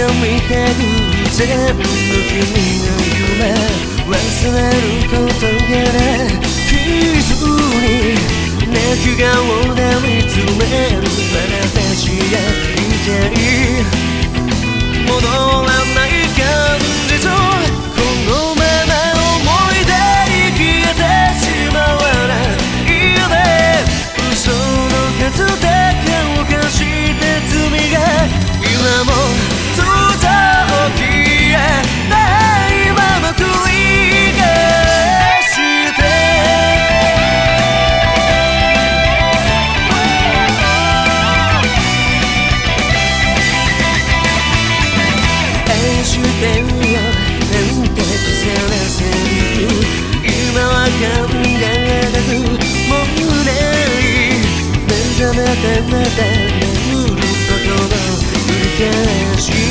てみて偶然の君の夢忘れることがない傷に泣く顔またまた眠ることの繰り返し。